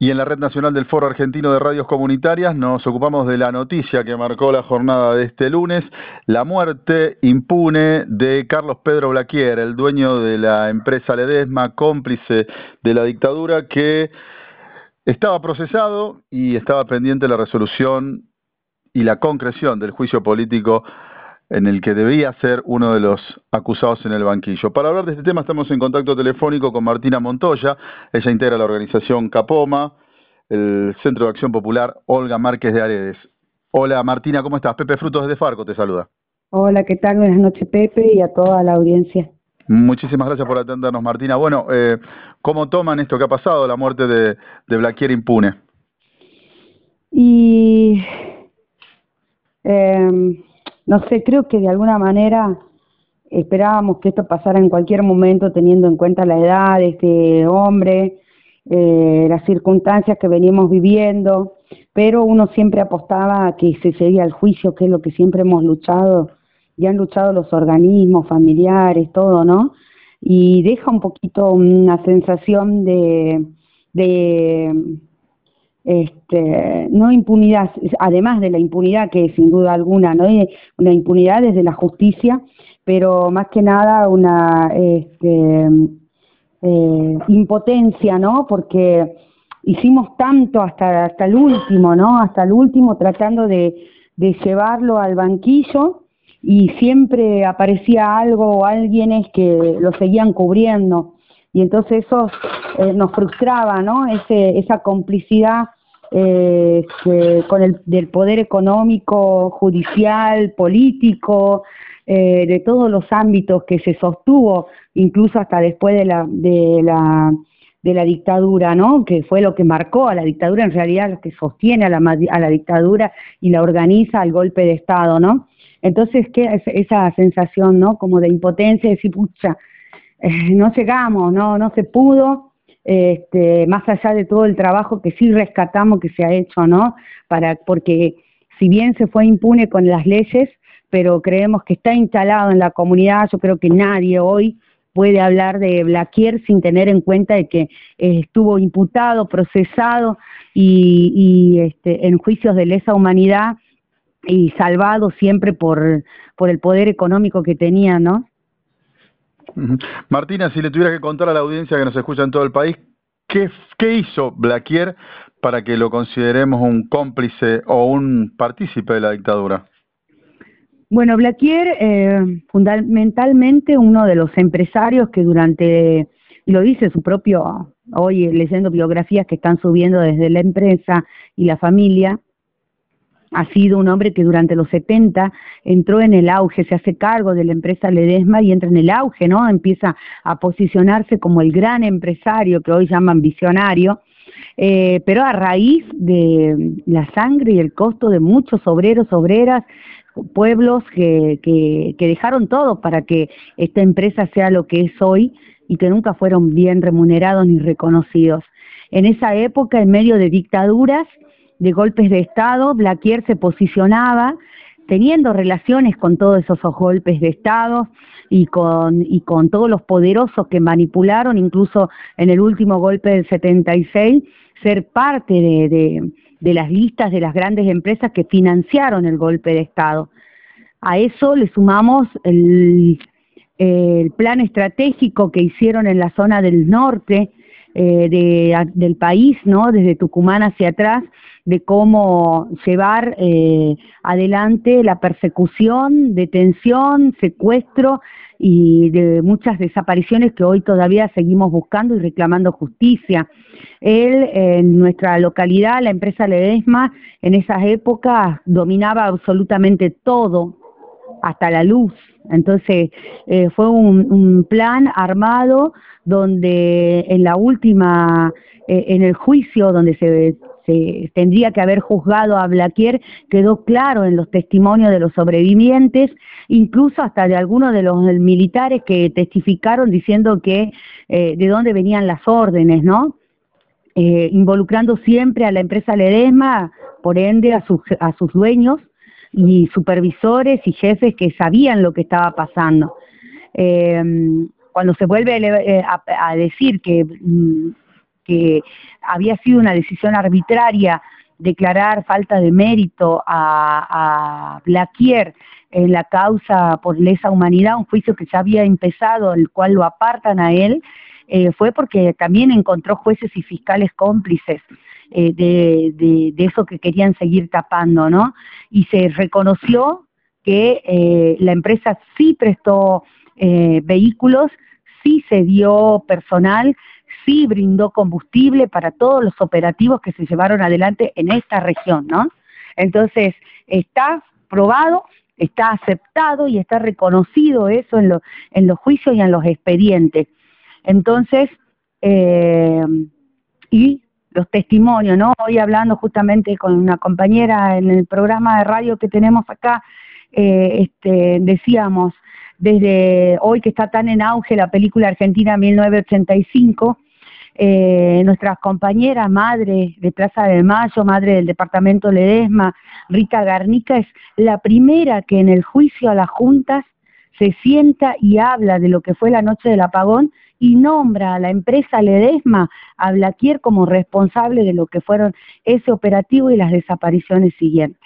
Y en la Red Nacional del Foro Argentino de Radios Comunitarias nos ocupamos de la noticia que marcó la jornada de este lunes, la muerte impune de Carlos Pedro Blaquier, el dueño de la empresa Ledesma, cómplice de la dictadura, que estaba procesado y estaba pendiente la resolución y la concreción del juicio político en el que debía ser uno de los acusados en el banquillo. Para hablar de este tema estamos en contacto telefónico con Martina Montoya, ella integra la organización Capoma, el Centro de Acción Popular Olga Márquez de Aredes. Hola Martina, ¿cómo estás? Pepe Frutos desde Farco te saluda. Hola, ¿qué tal? Buenas noches Pepe y a toda la audiencia. Muchísimas gracias por atendernos Martina. Bueno, eh, ¿cómo toman esto que ha pasado, la muerte de, de Blaquier impune? Y... Eh, no sé, creo que de alguna manera esperábamos que esto pasara en cualquier momento teniendo en cuenta la edad de este hombre, eh, las circunstancias que venimos viviendo, pero uno siempre apostaba a que se seguía el juicio, que es lo que siempre hemos luchado, y han luchado los organismos familiares, todo, ¿no? Y deja un poquito una sensación de, de este, no impunidad, además de la impunidad que sin duda alguna, no una impunidad desde la justicia, pero más que nada una este, eh, impotencia, ¿no? Porque hicimos tanto hasta hasta el último, ¿no? Hasta el último tratando de, llevarlo al banquillo y siempre aparecía algo o alguienes que lo seguían cubriendo y entonces eso eh, nos frustraba, ¿no? Ese, esa complicidad eh, con el del poder económico, judicial, político, eh, de todos los ámbitos que se sostuvo, incluso hasta después de la, de la de la dictadura, ¿no? Que fue lo que marcó a la dictadura, en realidad lo que sostiene a la, a la dictadura y la organiza al golpe de Estado, ¿no? Entonces, ¿qué esa sensación, ¿no? Como de impotencia, de decir, pucha, eh, no llegamos, no, no se pudo, este, más allá de todo el trabajo que sí rescatamos que se ha hecho, ¿no? Para, porque si bien se fue impune con las leyes, pero creemos que está instalado en la comunidad, yo creo que nadie hoy puede hablar de Blaquier sin tener en cuenta de que estuvo imputado, procesado y, y este, en juicios de lesa humanidad y salvado siempre por, por el poder económico que tenía, ¿no? Martina, si le tuviera que contar a la audiencia que nos escucha en todo el país, ¿qué, qué hizo Blaquier para que lo consideremos un cómplice o un partícipe de la dictadura? Bueno, Blaquier, eh, fundamentalmente uno de los empresarios que durante, y lo dice su propio, hoy leyendo biografías que están subiendo desde la empresa y la familia, ha sido un hombre que durante los 70 entró en el auge, se hace cargo de la empresa Ledesma y entra en el auge, ¿no? Empieza a posicionarse como el gran empresario que hoy llaman visionario, eh, pero a raíz de la sangre y el costo de muchos obreros, obreras, pueblos que, que, que dejaron todo para que esta empresa sea lo que es hoy y que nunca fueron bien remunerados ni reconocidos. En esa época, en medio de dictaduras, de golpes de Estado, Blaquier se posicionaba teniendo relaciones con todos esos golpes de Estado y con, y con todos los poderosos que manipularon, incluso en el último golpe del 76, ser parte de, de, de las listas de las grandes empresas que financiaron el golpe de Estado. A eso le sumamos el, el plan estratégico que hicieron en la zona del norte eh, de, del país, ¿no? Desde Tucumán hacia atrás, de cómo llevar eh, adelante la persecución, detención, secuestro y de muchas desapariciones que hoy todavía seguimos buscando y reclamando justicia. Él, en nuestra localidad, la empresa Ledesma, en esas épocas dominaba absolutamente todo, hasta la luz. Entonces, eh, fue un, plan armado donde en la última, eh, en el juicio donde se, tendría que haber juzgado a Blaquier, quedó claro en los testimonios de los sobrevivientes, incluso hasta de algunos de los militares que testificaron diciendo que eh, de dónde venían las órdenes, ¿no? Involucrando siempre a la empresa Ledesma, por ende a sus, a sus dueños, y supervisores y jefes que sabían lo que estaba pasando. Eh, cuando se vuelve a, eh, decir que, mm, que había sido una decisión arbitraria declarar falta de mérito a, a Blaquier en la causa por lesa humanidad, un juicio que ya había empezado, el cual lo apartan a él, eh, fue porque también encontró jueces y fiscales cómplices eh, de, de, eso que querían seguir tapando, ¿no? Y se reconoció que eh, la empresa sí prestó vehículos, sí se dio personal, sí brindó combustible para todos los operativos que se llevaron adelante en esta región, ¿no? Entonces, está probado, está aceptado y está reconocido eso en, en los juicios y en los expedientes. Entonces, eh, y los testimonios, ¿no? Hoy hablando justamente con una compañera en el programa de radio que tenemos acá, eh, este, decíamos, desde hoy que está tan en auge la película Argentina 1985, eh, nuestras compañeras, madre de Plaza de Mayo, madre del departamento Ledesma, Rita Garnica, es la primera que en el juicio a las juntas se sienta y habla de lo que fue la noche del apagón y nombra a la empresa Ledesma, a Blaquier, como responsable de lo que fueron ese operativo y las desapariciones siguientes.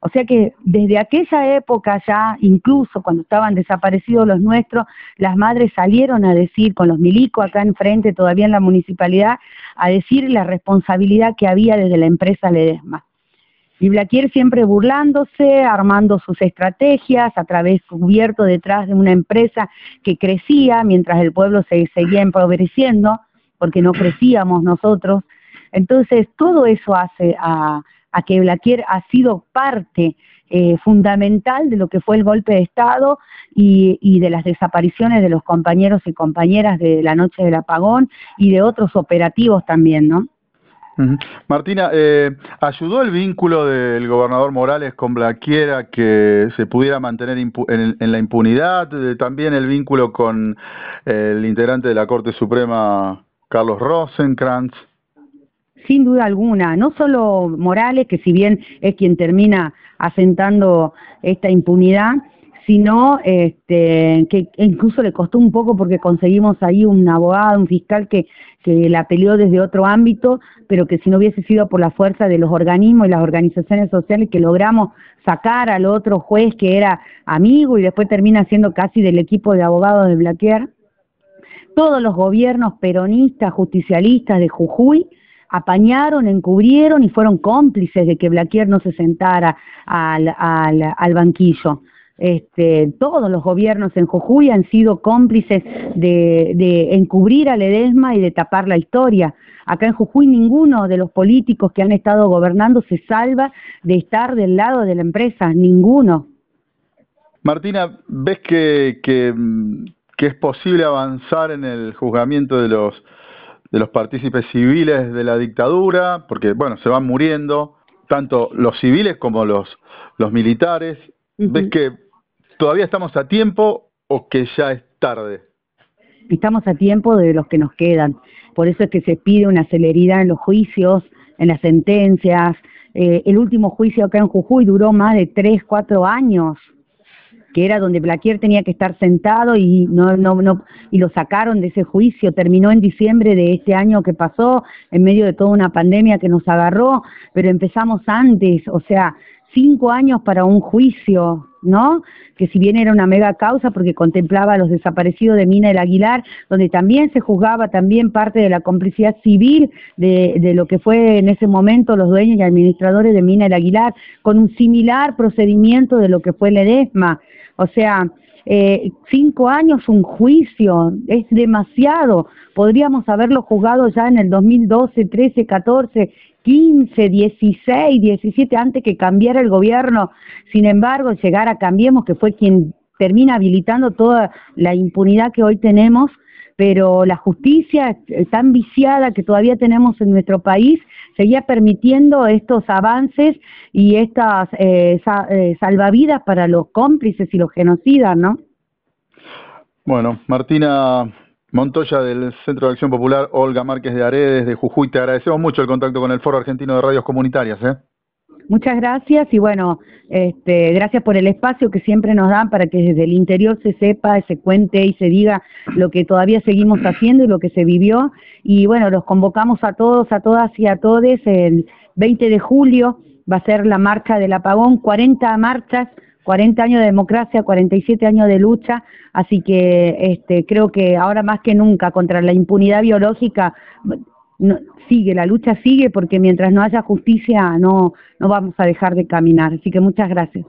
O sea que desde aquella época ya, incluso cuando estaban desaparecidos los nuestros, las madres salieron a decir, con los milicos acá enfrente, todavía en la municipalidad, a decir la responsabilidad que había desde la empresa Ledesma. Y Blaquier siempre burlándose, armando sus estrategias, a través cubierto detrás de una empresa que crecía mientras el pueblo se seguía empobreciendo, porque no crecíamos nosotros. Entonces, todo eso hace a, que Blaquier ha sido parte eh, fundamental de lo que fue el golpe de Estado y, de las desapariciones de los compañeros y compañeras de la noche del apagón y de otros operativos también, ¿no? Martina, eh, ¿ayudó el vínculo del gobernador Morales con Blaquier a que se pudiera mantener en, la impunidad? también el vínculo con el integrante de la Corte Suprema, Carlos Rosenkrantz. Sin duda alguna, no solo Morales, que si bien es quien termina asentando esta impunidad, sino este, que incluso le costó un poco porque conseguimos ahí un abogado, un fiscal que, la peleó desde otro ámbito, pero que si no hubiese sido por la fuerza de los organismos y las organizaciones sociales que logramos sacar al otro juez que era amigo y después termina siendo casi del equipo de abogados de Blaquier, todos los gobiernos peronistas, justicialistas de Jujuy, apañaron, encubrieron y fueron cómplices de que Blaquier no se sentara al banquillo. Este, todos los gobiernos en Jujuy han sido cómplices de, de, encubrir a Ledesma y de tapar la historia. Acá en Jujuy ninguno de los políticos que han estado gobernando se salva de estar del lado de la empresa, ninguno. Martina, ¿ves que, que, que es posible avanzar en el juzgamiento de los de los partícipes civiles de la dictadura, porque bueno, se van muriendo, tanto los civiles como los, los militares. ¿Ves que todavía estamos a tiempo o que ya es tarde? Estamos a tiempo de los que nos quedan. Por eso es que se pide una celeridad en los juicios, en las sentencias. Eh, el último juicio acá en Jujuy duró más de tres, cuatro años que era donde Blaquier tenía que estar sentado y no, no, no, y lo sacaron de ese juicio, terminó en diciembre de este año que pasó, en medio de toda una pandemia que nos agarró, pero empezamos antes, o sea, cinco años para un juicio, ¿no? Que si bien era una mega causa porque contemplaba a los desaparecidos de Mina el Aguilar, donde también se juzgaba también parte de la complicidad civil de, lo que fue en ese momento los dueños y administradores de Mina el Aguilar, con un similar procedimiento de lo que fue el EDESMA. O sea, eh, cinco años un juicio, es demasiado. Podríamos haberlo juzgado ya en el 2012, 13, 14, 15, 16, 17, antes que cambiara el gobierno. Sin embargo, llegar a Cambiemos, que fue quien termina habilitando toda la impunidad que hoy tenemos, pero la justicia tan viciada que todavía tenemos en nuestro país seguía permitiendo estos avances y estas eh, eh, salvavidas para los cómplices y los genocidas, ¿no? Bueno, Martina Montoya del Centro de Acción Popular, Olga Márquez de Aredes de Jujuy, te agradecemos mucho el contacto con el Foro Argentino de Radios Comunitarias. ¿eh? Muchas gracias y bueno, este, gracias por el espacio que siempre nos dan para que desde el interior se sepa, se cuente y se diga lo que todavía seguimos haciendo y lo que se vivió. Y bueno, los convocamos a todos, a todas y a todes el 20 de julio va a ser la marcha del apagón, 40 marchas 40 años de democracia, 47 años de lucha, así que este, creo que ahora más que nunca contra la impunidad biológica sigue, la lucha sigue porque mientras no haya justicia no, no vamos a dejar de caminar. Así que muchas gracias.